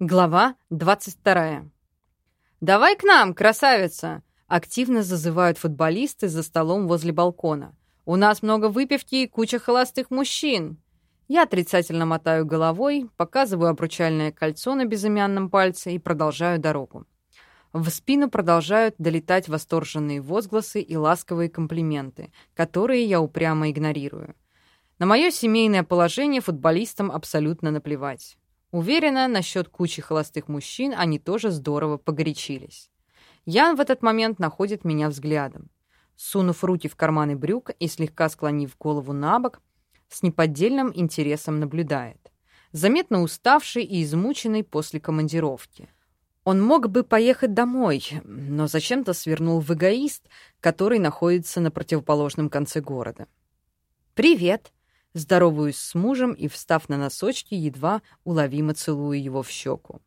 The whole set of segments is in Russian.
Глава 22. «Давай к нам, красавица!» Активно зазывают футболисты за столом возле балкона. «У нас много выпивки и куча холостых мужчин!» Я отрицательно мотаю головой, показываю обручальное кольцо на безымянном пальце и продолжаю дорогу. В спину продолжают долетать восторженные возгласы и ласковые комплименты, которые я упрямо игнорирую. На мое семейное положение футболистам абсолютно наплевать. Уверена, насчет кучи холостых мужчин они тоже здорово погорячились. Ян в этот момент находит меня взглядом. Сунув руки в карманы брюк и слегка склонив голову на бок, с неподдельным интересом наблюдает. Заметно уставший и измученный после командировки. Он мог бы поехать домой, но зачем-то свернул в эгоист, который находится на противоположном конце города. «Привет!» Здороваюсь с мужем и, встав на носочки, едва уловимо целую его в щеку.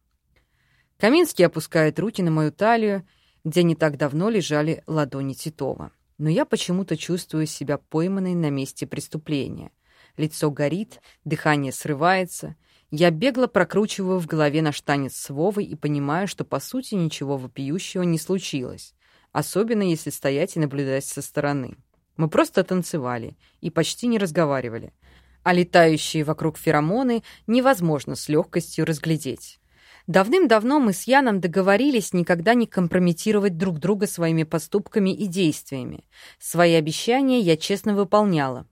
Каминский опускает руки на мою талию, где не так давно лежали ладони Титова. Но я почему-то чувствую себя пойманной на месте преступления. Лицо горит, дыхание срывается. Я бегло прокручиваю в голове наш танец с Вовой и понимаю, что, по сути, ничего вопиющего не случилось, особенно если стоять и наблюдать со стороны. Мы просто танцевали и почти не разговаривали а летающие вокруг феромоны невозможно с легкостью разглядеть. Давным-давно мы с Яном договорились никогда не компрометировать друг друга своими поступками и действиями. Свои обещания я честно выполняла.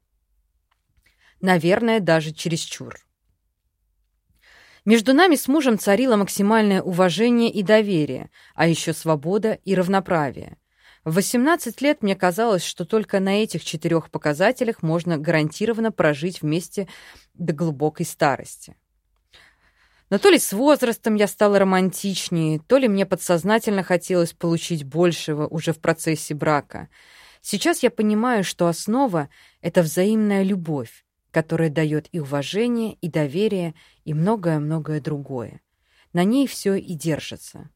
Наверное, даже чересчур. Между нами с мужем царило максимальное уважение и доверие, а еще свобода и равноправие. В 18 лет мне казалось, что только на этих четырех показателях можно гарантированно прожить вместе до глубокой старости. Но то ли с возрастом я стала романтичнее, то ли мне подсознательно хотелось получить большего уже в процессе брака. Сейчас я понимаю, что основа — это взаимная любовь, которая дает и уважение, и доверие, и многое-многое другое. На ней все и держится.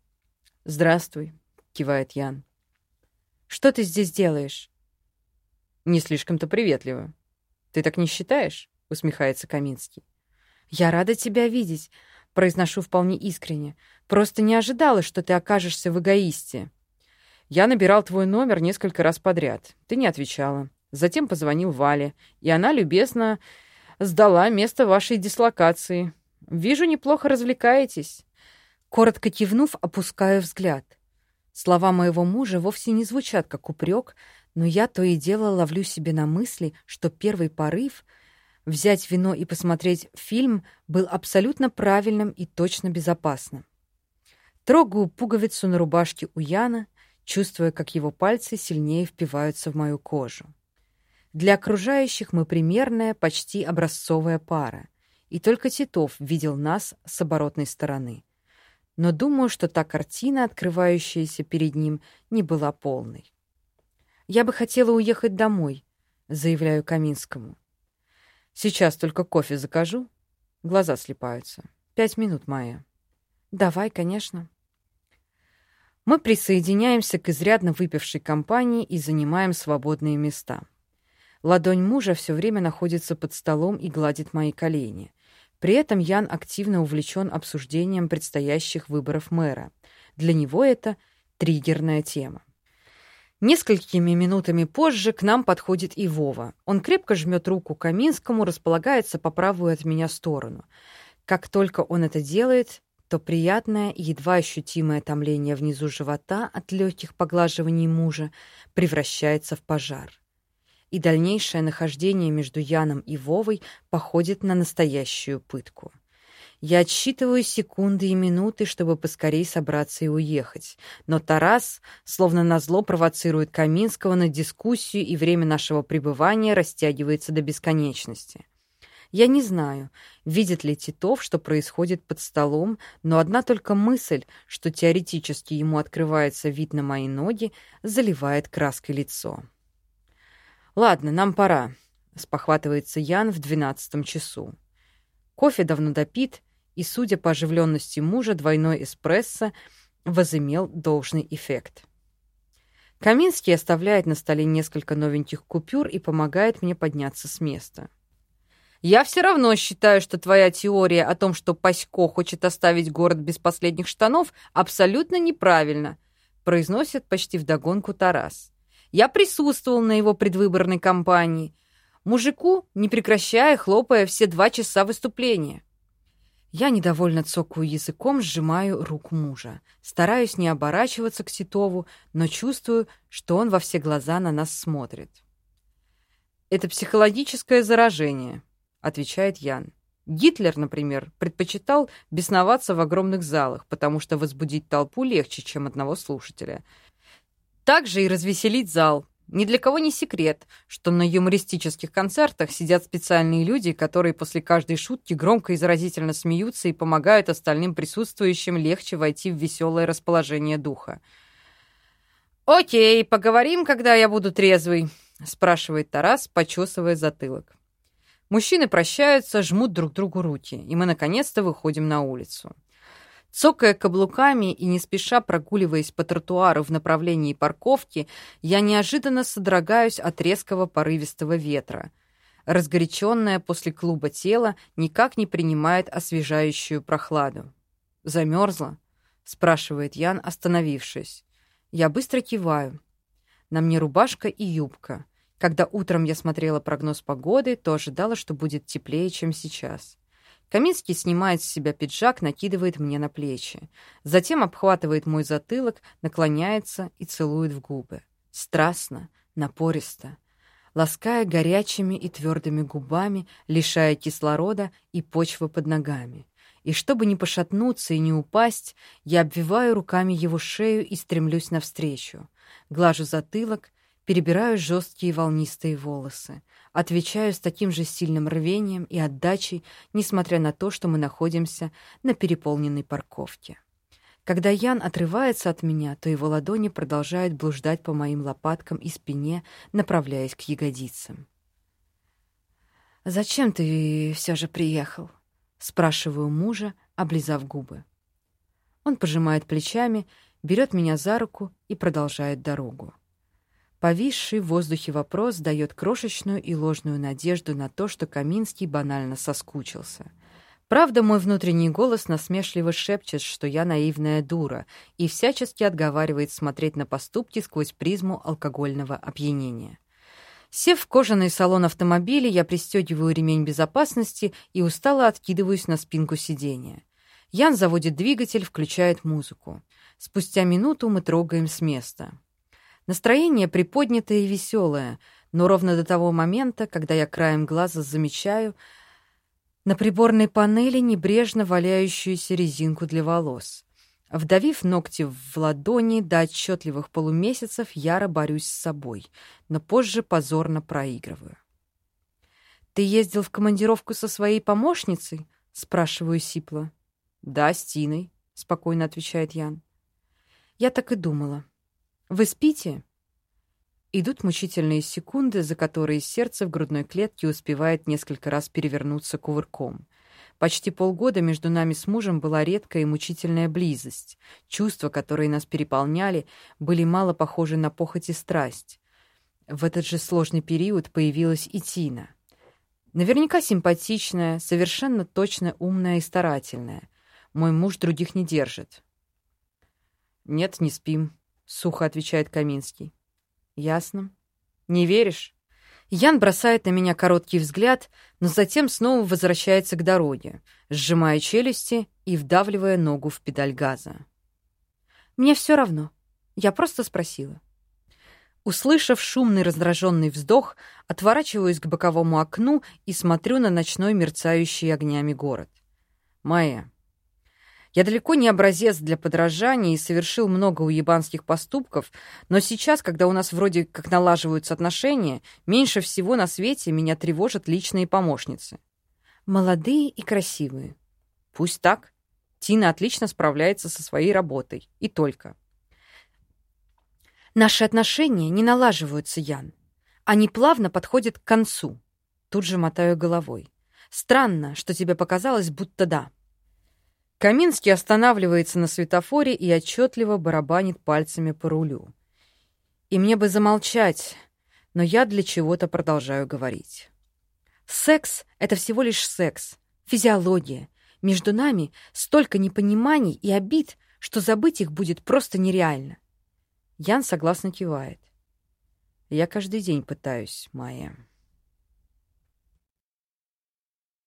«Здравствуй», — кивает Ян. Что ты здесь делаешь?» «Не слишком-то приветливо. Ты так не считаешь?» — усмехается Каминский. «Я рада тебя видеть», — произношу вполне искренне. «Просто не ожидала, что ты окажешься в эгоисте». «Я набирал твой номер несколько раз подряд. Ты не отвечала. Затем позвонил Вале, и она любезно сдала место вашей дислокации. Вижу, неплохо развлекаетесь». Коротко кивнув, опускаю взгляд — Слова моего мужа вовсе не звучат как упрек, но я то и дело ловлю себе на мысли, что первый порыв — взять вино и посмотреть фильм — был абсолютно правильным и точно безопасным. Трогаю пуговицу на рубашке у Яна, чувствуя, как его пальцы сильнее впиваются в мою кожу. Для окружающих мы примерная, почти образцовая пара, и только Титов видел нас с оборотной стороны — но думаю, что та картина, открывающаяся перед ним, не была полной. «Я бы хотела уехать домой», — заявляю Каминскому. «Сейчас только кофе закажу». Глаза слепаются. «Пять минут, Майя». «Давай, конечно». Мы присоединяемся к изрядно выпившей компании и занимаем свободные места. Ладонь мужа все время находится под столом и гладит мои колени — при этом Ян активно увлечен обсуждением предстоящих выборов мэра. Для него это триггерная тема. Несколькими минутами позже к нам подходит и Вова. Он крепко жмет руку Каминскому, располагается по правую от меня сторону. Как только он это делает, то приятное, едва ощутимое томление внизу живота от легких поглаживаний мужа превращается в пожар и дальнейшее нахождение между Яном и Вовой походит на настоящую пытку. Я отсчитываю секунды и минуты, чтобы поскорей собраться и уехать. Но Тарас, словно назло, провоцирует Каминского на дискуссию, и время нашего пребывания растягивается до бесконечности. Я не знаю, видит ли Титов, что происходит под столом, но одна только мысль, что теоретически ему открывается вид на мои ноги, заливает краской лицо. «Ладно, нам пора», — спохватывается Ян в двенадцатом часу. Кофе давно допит, и, судя по оживленности мужа, двойной эспрессо возымел должный эффект. Каминский оставляет на столе несколько новеньких купюр и помогает мне подняться с места. Я все равно считаю, что твоя теория о том, что Пасько хочет оставить город без последних штанов, абсолютно неправильна, произносит почти вдогонку Тарас. Я присутствовал на его предвыборной кампании. Мужику, не прекращая, хлопая все два часа выступления. Я недовольно цокаю языком, сжимаю рук мужа. Стараюсь не оборачиваться к Титову, но чувствую, что он во все глаза на нас смотрит. «Это психологическое заражение», — отвечает Ян. Гитлер, например, предпочитал бесноваться в огромных залах, потому что возбудить толпу легче, чем одного слушателя. Также и развеселить зал, ни для кого не секрет, что на юмористических концертах сидят специальные люди, которые после каждой шутки громко и заразительно смеются и помогают остальным присутствующим легче войти в веселое расположение духа. «Окей, поговорим, когда я буду трезвый», — спрашивает Тарас, почесывая затылок. Мужчины прощаются, жмут друг другу руки, и мы наконец-то выходим на улицу. Цокая каблуками и не спеша прогуливаясь по тротуару в направлении парковки, я неожиданно содрогаюсь от резкого порывистого ветра. Разгоряченное после клуба тело никак не принимает освежающую прохладу. «Замерзла?» — спрашивает Ян, остановившись. Я быстро киваю. На мне рубашка и юбка. Когда утром я смотрела прогноз погоды, то ожидала, что будет теплее, чем сейчас. Каминский снимает с себя пиджак, накидывает мне на плечи. Затем обхватывает мой затылок, наклоняется и целует в губы. Страстно, напористо. Лаская горячими и твердыми губами, лишая кислорода и почвы под ногами. И чтобы не пошатнуться и не упасть, я обвиваю руками его шею и стремлюсь навстречу. Глажу затылок, перебираю жесткие волнистые волосы. Отвечаю с таким же сильным рвением и отдачей, несмотря на то, что мы находимся на переполненной парковке. Когда Ян отрывается от меня, то его ладони продолжают блуждать по моим лопаткам и спине, направляясь к ягодицам. «Зачем ты все же приехал?» — спрашиваю мужа, облизав губы. Он пожимает плечами, берет меня за руку и продолжает дорогу. Повисший в воздухе вопрос дает крошечную и ложную надежду на то, что Каминский банально соскучился. Правда, мой внутренний голос насмешливо шепчет, что я наивная дура, и всячески отговаривает смотреть на поступки сквозь призму алкогольного опьянения. Сев в кожаный салон автомобиля, я пристегиваю ремень безопасности и устало откидываюсь на спинку сиденья. Ян заводит двигатель, включает музыку. Спустя минуту мы трогаем с места. Настроение приподнятое и веселое, но ровно до того момента, когда я краем глаза замечаю на приборной панели небрежно валяющуюся резинку для волос. Вдавив ногти в ладони до отчетливых полумесяцев, яро борюсь с собой, но позже позорно проигрываю. «Ты ездил в командировку со своей помощницей?» — спрашиваю сипло. «Да, с Тиной», — спокойно отвечает Ян. «Я так и думала. «Вы спите?» Идут мучительные секунды, за которые сердце в грудной клетке успевает несколько раз перевернуться кувырком. Почти полгода между нами с мужем была редкая и мучительная близость. Чувства, которые нас переполняли, были мало похожи на похоть и страсть. В этот же сложный период появилась и Тина. Наверняка симпатичная, совершенно точно умная и старательная. Мой муж других не держит. «Нет, не спим», — сухо отвечает Каминский. «Ясно. Не веришь?» Ян бросает на меня короткий взгляд, но затем снова возвращается к дороге, сжимая челюсти и вдавливая ногу в педаль газа. «Мне все равно. Я просто спросила». Услышав шумный раздраженный вздох, отворачиваюсь к боковому окну и смотрю на ночной мерцающий огнями город. «Майя, я далеко не образец для подражания и совершил много уебанских поступков, но сейчас, когда у нас вроде как налаживаются отношения, меньше всего на свете меня тревожат личные помощницы. Молодые и красивые. Пусть так. Тина отлично справляется со своей работой. И только. Наши отношения не налаживаются, Ян. Они плавно подходят к концу. Тут же мотаю головой. Странно, что тебе показалось, будто да. Каминский останавливается на светофоре и отчетливо барабанит пальцами по рулю. И мне бы замолчать, но я для чего-то продолжаю говорить. Секс — это всего лишь секс, физиология. Между нами столько непониманий и обид, что забыть их будет просто нереально. Ян согласно кивает. Я каждый день пытаюсь, Майя.